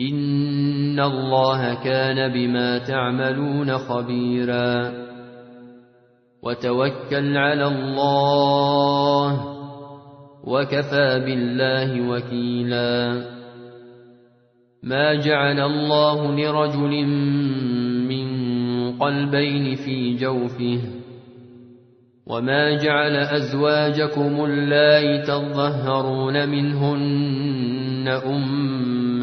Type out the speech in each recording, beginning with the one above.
إن الله كان بما تعملون خبيرا وتوكل على الله وكفى بالله وكيلا ما جعل الله لرجل من قلبين في جوفه وما جعل أزواجكم اللائي تظهرون منهن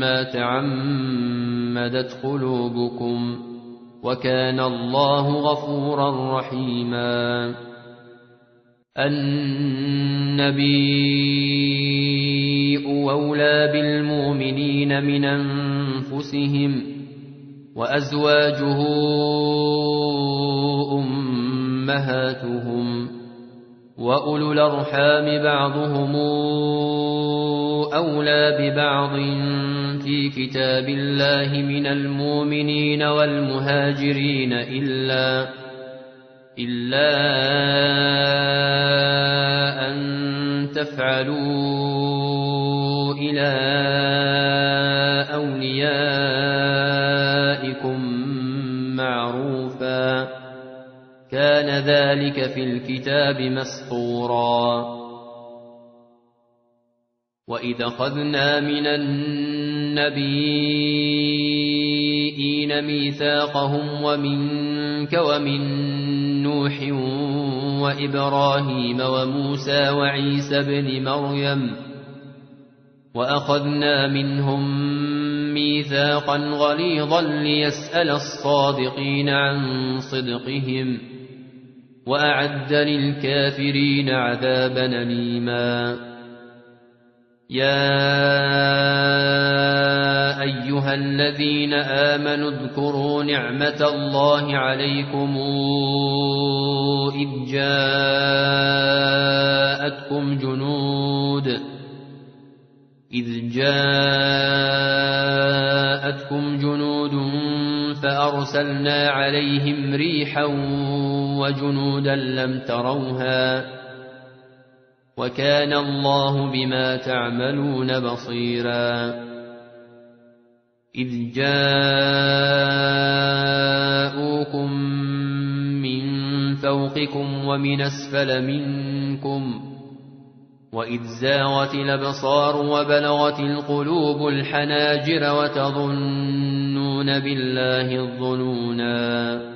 ما تعمدت قلوبكم وكان الله غفورا رحيما. النبي أولى بالمؤمنين من أنفسهم وأزواجه أمهاتهم. وأولو الأرحام بعضهم أولى ببعض في كتاب الله من المؤمنين والمهاجرين إلا إلا أن تفعلوا إلى أوليائكم كان ذلك في الكتاب مسطورا. وإذا خذنا من النبيين ميثاقهم ومنك ومن نوح وإبراهيم وموسى وعيسى بن مريم وأخذنا منهم ميثاقا غليظا ليسأل الصادقين عن صدقهم. وأعد للكافرين عذابا أليما. يا أيها الذين آمنوا اذكروا نعمة الله عليكم إذ جاءتكم جنود إذ جاءتكم جنود فأرسلنا عليهم ريحا وجنودا لم تروها وكان الله بما تعملون بصيرا إذ جاءوكم من فوقكم ومن أسفل منكم وإذ زاغت الأبصار وبلغت القلوب الحناجر وتظنون بالله الظنونا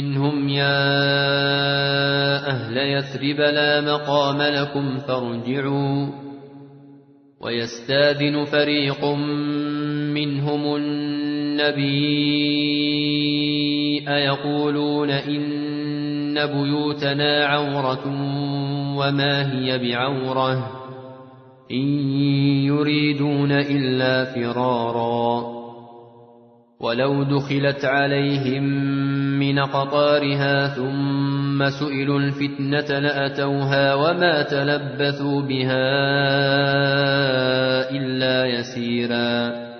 منهم يا أهل يثرب لا مقام لكم فارجعوا ويستاذن فريق منهم النبي أيقولون إن بيوتنا عورة وما هي بعورة إن يريدون إلا فرارا ولو دخلت عليهم من قطارها ثم سئلوا الفتنة لأتوها وما تلبثوا بها إلا يسيرا.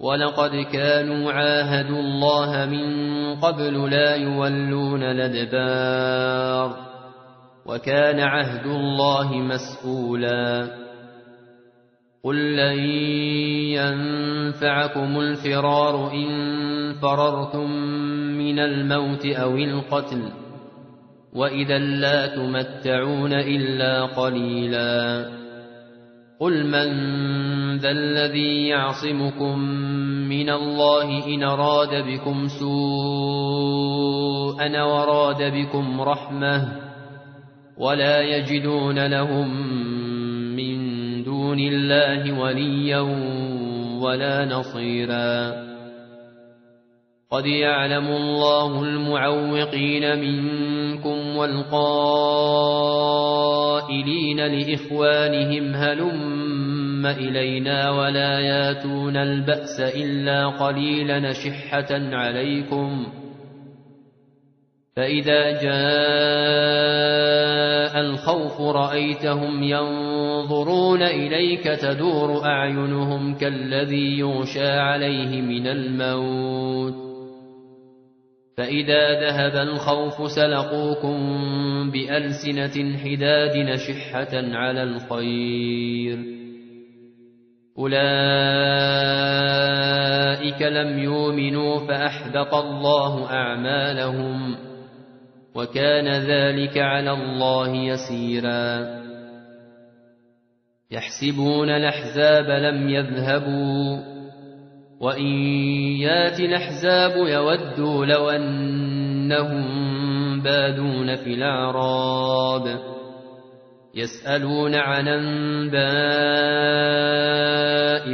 ولقد كانوا عاهدوا الله من قبل لا يولون الأدبار وكان عهد الله مسئولا قل لن ينفعكم الفرار إن فررتم من الموت أو القتل وإذا لا تمتعون إلا قليلا قل من ذا الذي يعصمكم من الله إن راد بكم سوءا وراد بكم رحمة ولا يجدون لهم دون الله وليا ولا نصيرا. قد يعلم الله المعوقين منكم والقائلين لإخوانهم هلم إلينا ولا ياتون البأس إلا قليلا شحة عليكم. فإذا جاء الخوف رأيتهم ينظرون إليك تدور أعينهم كالذي يغشى عليه من الموت. فإذا ذهب الخوف سلقوكم بألسنة حداد نشحة على الخير. أولئك لم يؤمنوا فأحبط الله أعمالهم. وكان ذلك على الله يسيرا. يحسبون الأحزاب لم يذهبوا وإن يات الأحزاب يودوا لو أنهم بادون في الأعراب. يسألون عن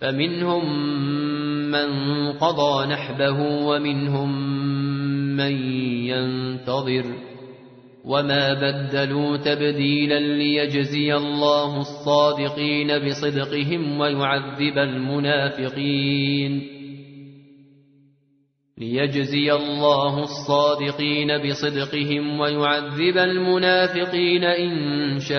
فمنهم من قضى نحبه ومنهم من ينتظر وما بدلوا تبديلا ليجزي الله الصادقين بصدقهم ويعذب المنافقين ليجزي الله الصادقين بصدقهم ويعذب المنافقين إن شاء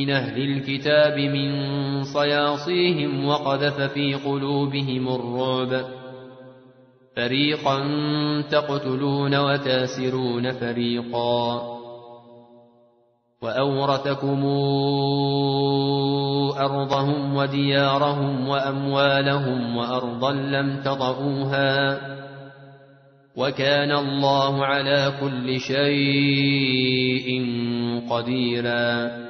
من أهل الكتاب من صياصيهم وقذف في قلوبهم الرعب. فريقا تقتلون وتاسرون فريقا. وأورثكم أرضهم وديارهم وأموالهم وأرضا لم تطئوها وكان الله على كل شيء قديرا.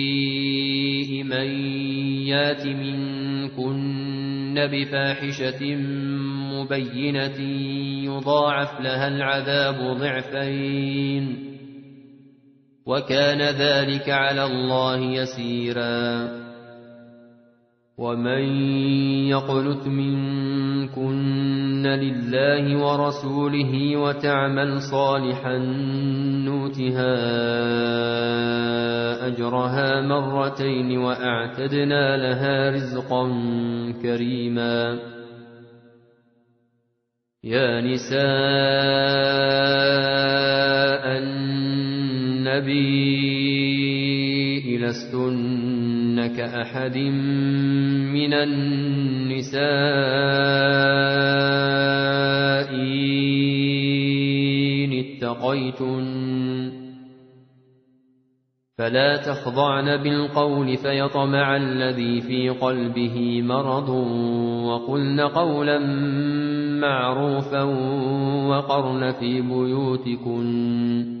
يات منكن بفاحشة مبينة يضاعف لها العذاب ضعفين وكان ذلك على الله يسيرا ومن يقلت منكن لله ورسوله وتعمل صالحا نوتها أجرها مرتين وأعتدنا لها رزقا كريما يا نساء النبي لستن كأحد من النساء إن اتقيتن. فلا تخضعن بالقول فيطمع الذي في قلبه مرض. وقلن قولا معروفا وقرن في بيوتكن.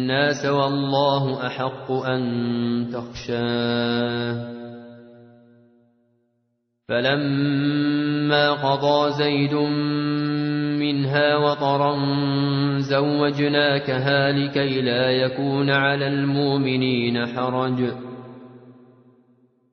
الناس والله أحق أن تخشاه. فلما قضى زيد منها وطرا زوجناكها لكي لا يكون على المؤمنين حرج.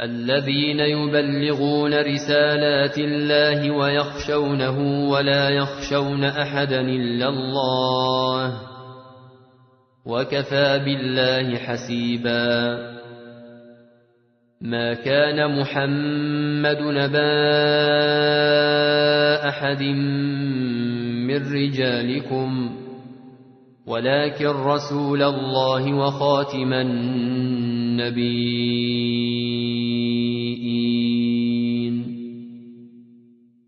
الذين يبلغون رسالات الله ويخشونه ولا يخشون أحدا إلا الله وكفى بالله حسيبا. ما كان محمد نبا أحد من رجالكم ولكن رسول الله وخاتم النبيين.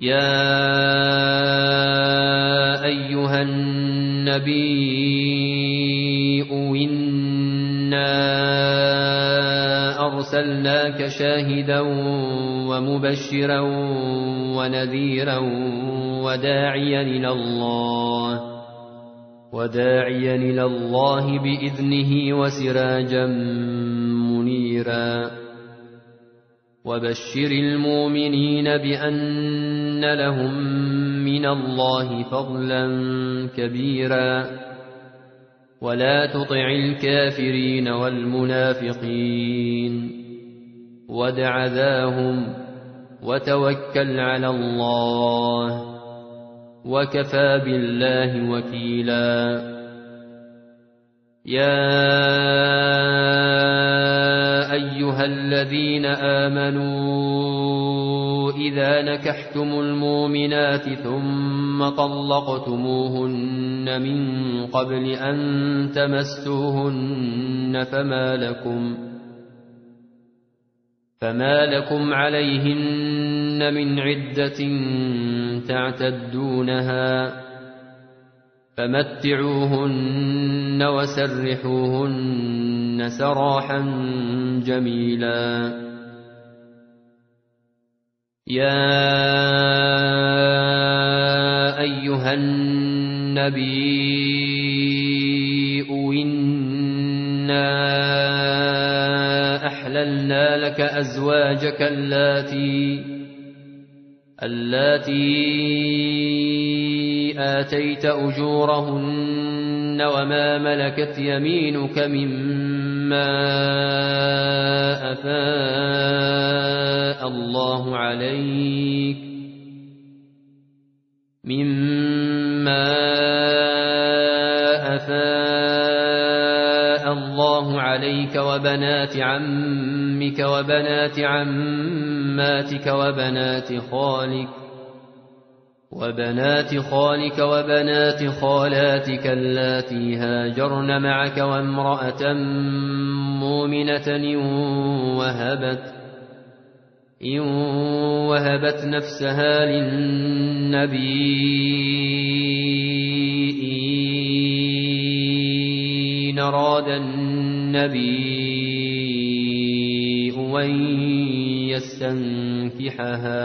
يا أيها النبي إنا أرسلناك شاهدا ومبشرا ونذيرا وداعيا إلى الله وداعيا إلى الله بإذنه وسراجا منيرا. وبشر المؤمنين بأن لهم من الله فضلا كبيرا. ولا تطع الكافرين والمنافقين. ودع ذاهم وتوكل على الله. وكفى بالله وكيلا. يا أيها الذين آمنوا إذا نكحتم المؤمنات ثم طلقتموهن من قبل أن تمسوهن فما لكم فما لكم عليهن من عدة تعتدونها فمتعوهن وسرحوهن سراحا جميلا. يا أيها النبي إنا أحللنا لك أزواجك اللاتي اللاتي آتيت أجورهن وما ملكت يمينك مما أفاء الله عليك مما أفاء الله عليك وبنات عمك وبنات عماتك وبنات خالك وبنات خالك وبنات خالاتك اللاتي هاجرن معك وامرأة مؤمنة وهبت إن وهبت نفسها للنبي إن أراد النبي أن يستنكحها.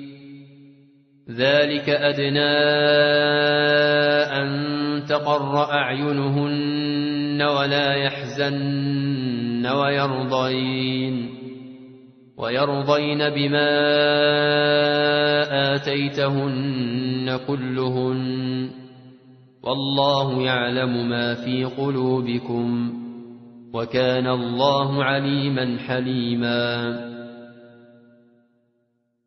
ذلك أدنى أن تقر أعينهن ولا يحزن ويرضين ويرضين بما آتيتهن كلهن والله يعلم ما في قلوبكم وكان الله عليما حليما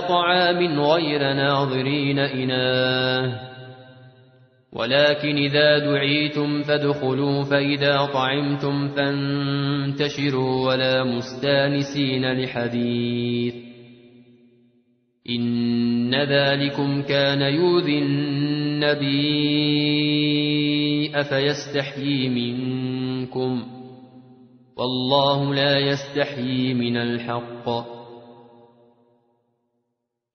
طعام غير ناظرين إناه. ولكن إذا دعيتم فادخلوا فإذا طعمتم فانتشروا ولا مستانسين لحديث. إن ذلكم كان يؤذي النبي أفيستحيي منكم. والله لا يستحيي من الحق.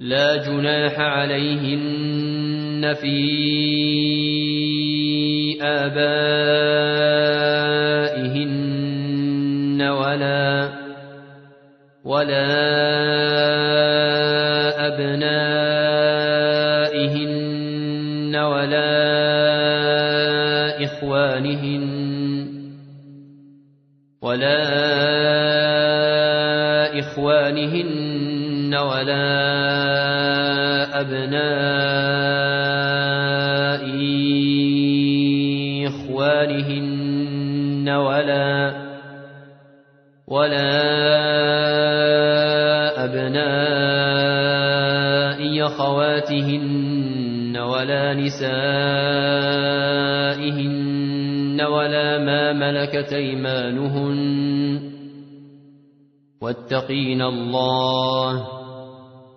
لا جناح عليهن في آبائهن ولا ولا أبنائهن ولا إخوانهن ولا إخوانهن ولا أبناء إخوانهن ولا ولا أبناء أخواتهن ولا نسائهن ولا ما ملكت أيمانهن واتقين الله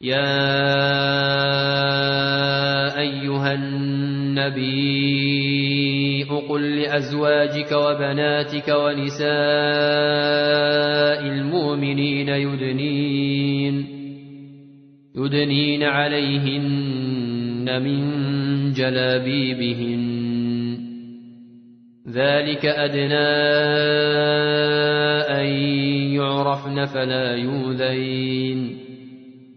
يا أيها النبي قل لأزواجك وبناتك ونساء المؤمنين يدنين يدنين عليهن من جلابيبهن ذلك أدنى أن يعرفن فلا يوذين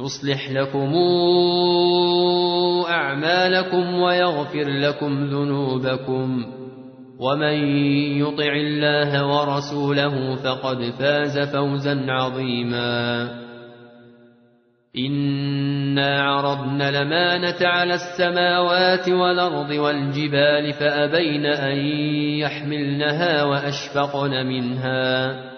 يصلح لكم أعمالكم ويغفر لكم ذنوبكم ومن يطع الله ورسوله فقد فاز فوزا عظيما إنا عرضنا لمانة على السماوات والأرض والجبال فأبين أن يحملنها وأشفقن منها